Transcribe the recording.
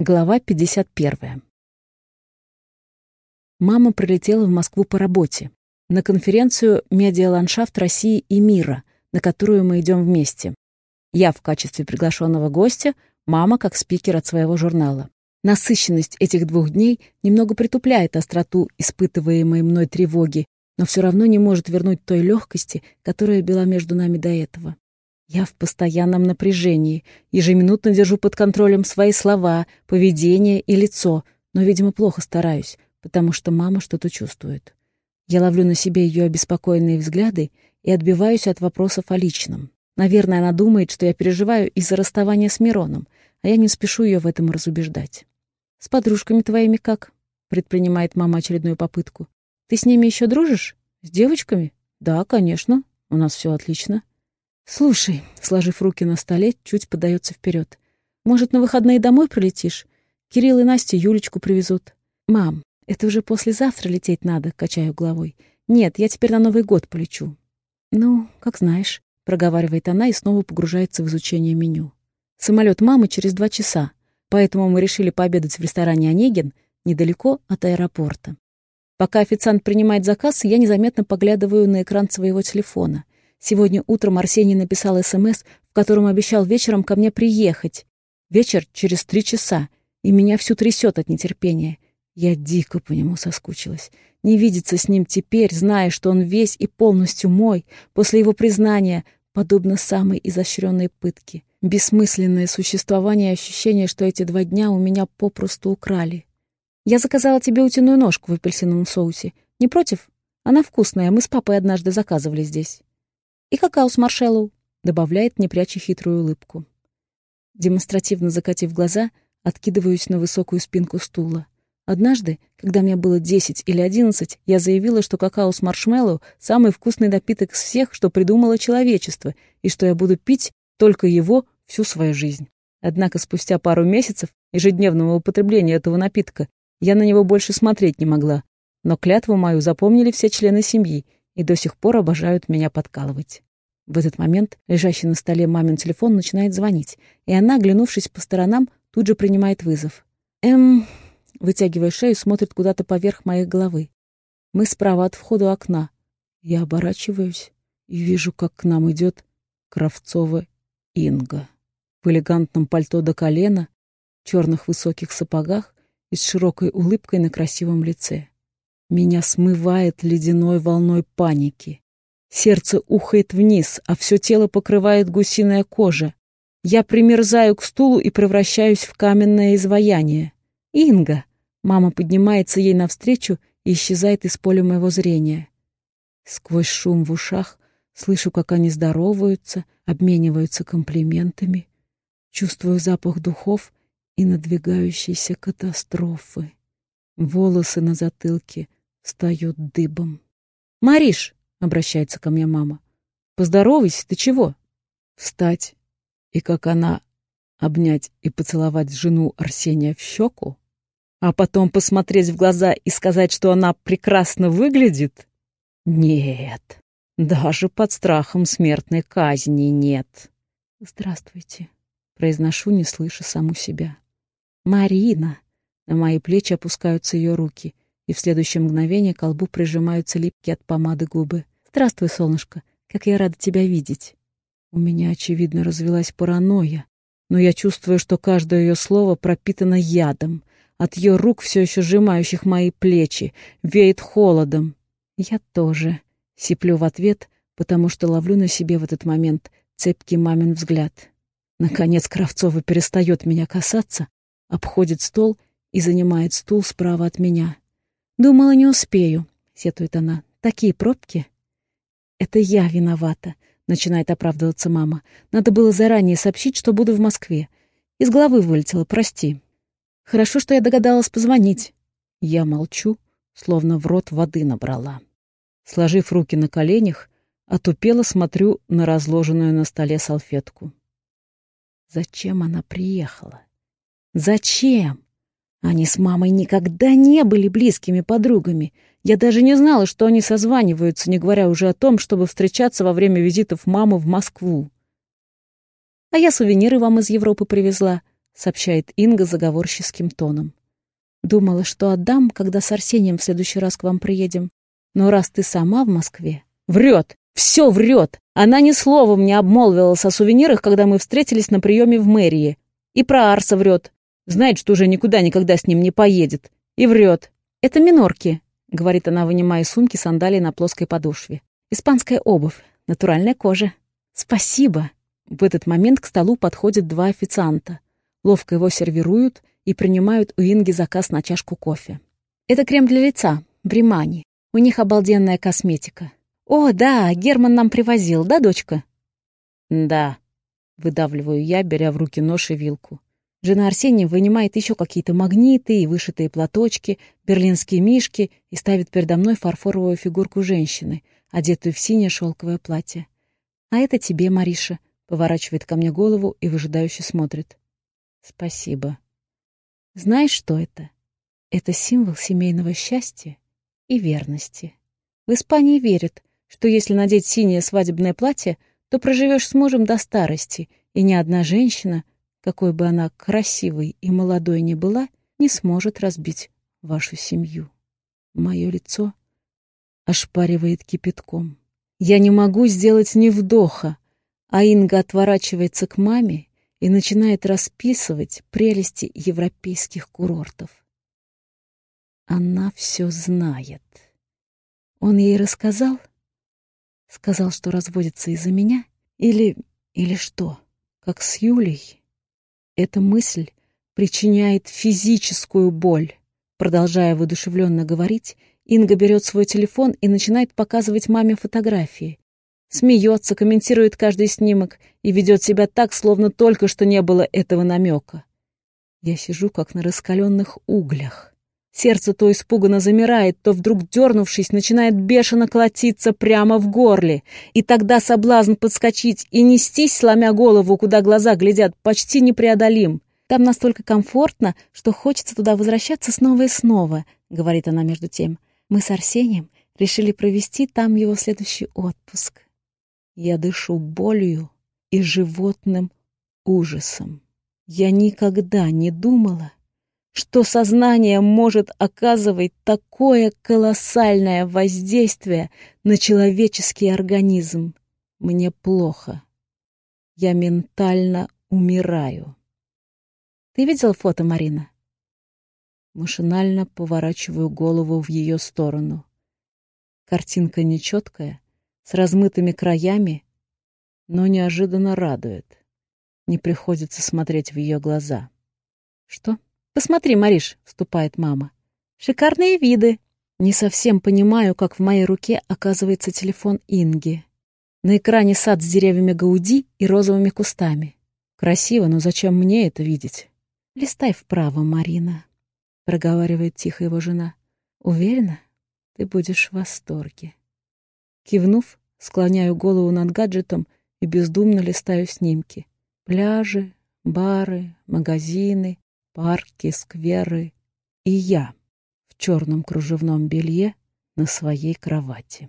Глава 51. Мама прилетела в Москву по работе, на конференцию «Медиаландшафт России и мира», на которую мы идем вместе. Я в качестве приглашенного гостя, мама как спикер от своего журнала. Насыщенность этих двух дней немного притупляет остроту испытываемой мной тревоги, но все равно не может вернуть той легкости, которая была между нами до этого. Я в постоянном напряжении, ежеминутно держу под контролем свои слова, поведение и лицо, но, видимо, плохо стараюсь, потому что мама что-то чувствует. Я ловлю на себе ее обеспокоенные взгляды и отбиваюсь от вопросов о личном. Наверное, она думает, что я переживаю из-за расставания с Мироном, а я не спешу ее в этом разубеждать. «С подружками твоими как?» — предпринимает мама очередную попытку. «Ты с ними еще дружишь? С девочками?» «Да, конечно. У нас все отлично». «Слушай», — сложив руки на столе, чуть подается вперед. «Может, на выходные домой прилетишь? Кирилл и Настя Юлечку привезут». «Мам, это уже послезавтра лететь надо», — качаю головой. «Нет, я теперь на Новый год полечу». «Ну, как знаешь», — проговаривает она и снова погружается в изучение меню. «Самолет мамы через два часа, поэтому мы решили пообедать в ресторане «Онегин» недалеко от аэропорта. Пока официант принимает заказ, я незаметно поглядываю на экран своего телефона — Сегодня утром Арсений написал СМС, в котором обещал вечером ко мне приехать. Вечер через три часа, и меня всю трясет от нетерпения. Я дико по нему соскучилась. Не видеться с ним теперь, зная, что он весь и полностью мой, после его признания, подобно самой изощренной пытке. Бессмысленное существование и ощущение, что эти два дня у меня попросту украли. «Я заказала тебе утиную ножку в апельсиновом соусе. Не против? Она вкусная, мы с папой однажды заказывали здесь». «И какао с маршеллоу», — добавляет, не пряча хитрую улыбку. Демонстративно закатив глаза, откидываюсь на высокую спинку стула. Однажды, когда мне было 10 или 11, я заявила, что какао с маршмеллоу — самый вкусный напиток из всех, что придумало человечество, и что я буду пить только его всю свою жизнь. Однако спустя пару месяцев ежедневного употребления этого напитка я на него больше смотреть не могла, но клятву мою запомнили все члены семьи, и до сих пор обожают меня подкалывать. В этот момент лежащий на столе мамин телефон начинает звонить, и она, оглянувшись по сторонам, тут же принимает вызов. «Эм...» Вытягивая шею, смотрит куда-то поверх моей головы. Мы справа от входа окна. Я оборачиваюсь и вижу, как к нам идет Кравцова Инга. В элегантном пальто до колена, черных высоких сапогах и с широкой улыбкой на красивом лице. Меня смывает ледяной волной паники. Сердце ухает вниз, а все тело покрывает гусиная кожа. Я примерзаю к стулу и превращаюсь в каменное изваяние. «Инга!» Мама поднимается ей навстречу и исчезает из поля моего зрения. Сквозь шум в ушах слышу, как они здороваются, обмениваются комплиментами. Чувствую запах духов и надвигающейся катастрофы. Волосы на затылке встают дыбом. «Мариш!» — обращается ко мне мама. «Поздоровайся, ты чего?» Встать и, как она, обнять и поцеловать жену Арсения в щеку, а потом посмотреть в глаза и сказать, что она прекрасно выглядит? Нет, даже под страхом смертной казни нет. «Здравствуйте», — произношу, не слыша саму себя. «Марина!» На мои плечи опускаются ее руки — и в следующее мгновение к колбу прижимаются липкие от помады губы. «Здравствуй, солнышко, как я рада тебя видеть!» У меня, очевидно, развелась паранойя, но я чувствую, что каждое ее слово пропитано ядом. От ее рук, все еще сжимающих мои плечи, веет холодом. Я тоже. Сиплю в ответ, потому что ловлю на себе в этот момент цепкий мамин взгляд. Наконец Кравцова перестает меня касаться, обходит стол и занимает стул справа от меня. «Думала, не успею», — сетует она. «Такие пробки». «Это я виновата», — начинает оправдываться мама. «Надо было заранее сообщить, что буду в Москве. Из головы вылетела, прости». «Хорошо, что я догадалась позвонить». Я молчу, словно в рот воды набрала. Сложив руки на коленях, отупело смотрю на разложенную на столе салфетку. Зачем она приехала? Зачем? Они с мамой никогда не были близкими подругами. Я даже не знала, что они созваниваются, не говоря уже о том, чтобы встречаться во время визитов мамы в Москву. «А я сувениры вам из Европы привезла», сообщает Инга заговорческим тоном. Думала, что отдам, когда с Арсением в следующий раз к вам приедем. Но раз ты сама в Москве... Врет! Все врет! Она ни словом не обмолвилась о сувенирах, когда мы встретились на приеме в мэрии. И про Арса врет. Знает, что уже никуда никогда с ним не поедет. И врет. Это минорки, говорит она, вынимая из сумки сандалии на плоской подошве. Испанская обувь, натуральная кожа. Спасибо. В этот момент к столу подходят два официанта. Ловко его сервируют и принимают у Инги заказ на чашку кофе. Это крем для лица, Бримани. У них обалденная косметика. «О, да, Герман нам привозил, да, дочка?» «Да», — выдавливаю я, беря в руки нож и вилку. Жена Арсения вынимает еще какие-то магниты и вышитые платочки, берлинские мишки и ставит передо мной фарфоровую фигурку женщины, одетую в синее шелковое платье. «А это тебе, Мариша», — поворачивает ко мне голову и выжидающе смотрит. «Спасибо». «Знаешь, что это? Это символ семейного счастья и верности. В Испании верят, что если надеть синее свадебное платье, то проживешь с мужем до старости, и ни одна женщина, какой бы она красивой и молодой ни была, не сможет разбить вашу семью. Мое лицо ошпаривает кипятком. Я не могу сделать ни вдоха, а Инга отворачивается к маме и начинает расписывать прелести европейских курортов. Она все знает. Он ей рассказал? Сказал, что разводится из-за меня? Или... или что? Как с Юлей? Эта мысль причиняет физическую боль. Продолжая воодушевленно говорить, Инга берет свой телефон и начинает показывать маме фотографии. Смеется, комментирует каждый снимок и ведет себя так, словно только что не было этого намека. Я сижу, как на раскаленных углях. Сердце то испуганно замирает, то вдруг, дернувшись, начинает бешено колотиться прямо в горле. И тогда соблазн подскочить и нестись, сломя голову, куда глаза глядят, почти непреодолим. Там настолько комфортно, что хочется туда возвращаться снова и снова, — говорит она между тем. Мы с Арсением решили провести там его следующий отпуск. Я дышу болью и животным ужасом. Я никогда не думала, что сознание может оказывать такое колоссальное воздействие на человеческий организм. Мне плохо. Я ментально умираю. Ты видел фото, Марина? Машинально поворачиваю голову в ее сторону. Картинка нечеткая, с размытыми краями, но неожиданно радует. Не приходится смотреть в ее глаза. Что? «Посмотри, Мариш», — вступает мама. «Шикарные виды». Не совсем понимаю, как в моей руке оказывается телефон Инги. На экране сад с деревьями Гауди и розовыми кустами. Красиво, но зачем мне это видеть? «Листай вправо, Марина», — проговаривает тихо его жена. «Уверена, ты будешь в восторге». Кивнув, склоняю голову над гаджетом и бездумно листаю снимки. Пляжи, бары, магазины, парки, скверы и я в черном кружевном белье на своей кровати.